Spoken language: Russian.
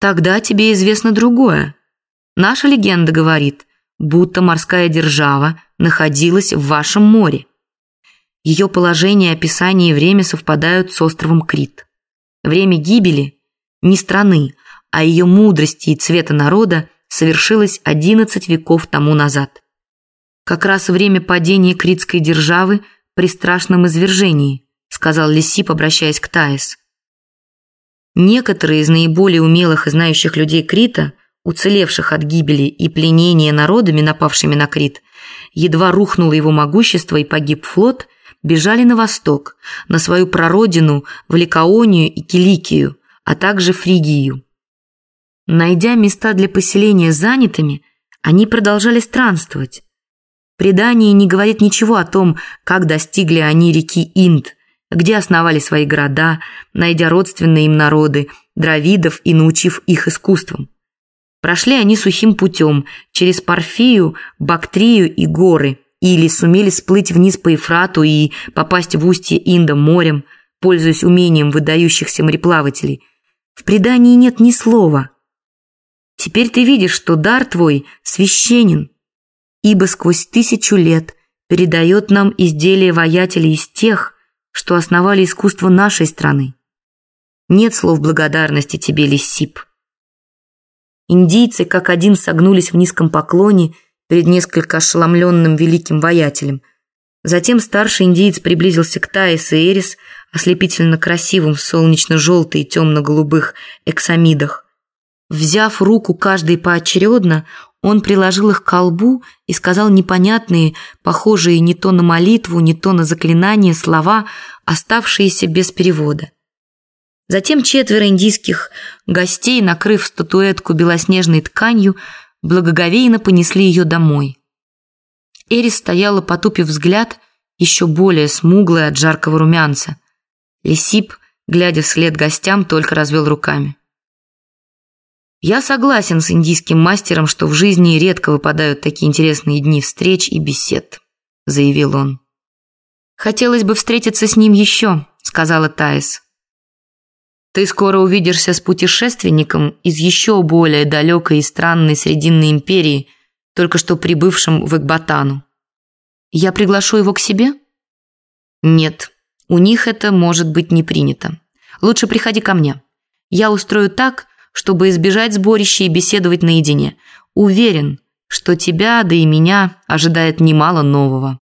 Тогда тебе известно другое. Наша легенда говорит, будто морская держава находилась в вашем море. Ее положение, описание и время совпадают с островом Крит. Время гибели не страны, а ее мудрости и цвета народа совершилось 11 веков тому назад. Как раз время падения критской державы при страшном извержении, сказал Лисип, обращаясь к Таис. Некоторые из наиболее умелых и знающих людей Крита, уцелевших от гибели и пленения народами, напавшими на Крит, едва рухнуло его могущество и погиб флот, бежали на восток, на свою прародину в Ликаонию и Киликию, а также Фригию. Найдя места для поселения занятыми, они продолжали странствовать. Предание не говорит ничего о том, как достигли они реки Инд, где основали свои города, найдя родственные им народы, дравидов и научив их искусствам. Прошли они сухим путем через Парфию, Бактрию и горы, или сумели сплыть вниз по Ефрату и попасть в устье Инда морем, пользуясь умением выдающихся мореплавателей. В предании нет ни слова – Теперь ты видишь, что дар твой священен, ибо сквозь тысячу лет передает нам изделия воятелей из тех, что основали искусство нашей страны. Нет слов благодарности тебе, Лисип. Индийцы как один согнулись в низком поклоне перед несколько ошеломленным великим воятелем. Затем старший индиец приблизился к Таис и Эрис, ослепительно красивым в солнечно-желтой и темно-голубых эксамидах. Взяв руку каждый поочередно, он приложил их к колбу и сказал непонятные, похожие не то на молитву, не то на заклинание слова, оставшиеся без перевода. Затем четверо индийских гостей, накрыв статуэтку белоснежной тканью, благоговейно понесли ее домой. Эрис стояла, потупив взгляд, еще более смуглая от жаркого румянца. Лисип, глядя вслед гостям, только развел руками. Я согласен с индийским мастером, что в жизни редко выпадают такие интересные дни встреч и бесед, заявил он. Хотелось бы встретиться с ним еще, сказала Таис. Ты скоро увидишься с путешественником из еще более далекой и странной Срединной империи, только что прибывшим в Экбатану. Я приглашу его к себе? Нет, у них это может быть не принято. Лучше приходи ко мне. Я устрою так, чтобы избежать сборища и беседовать наедине. Уверен, что тебя, да и меня ожидает немало нового.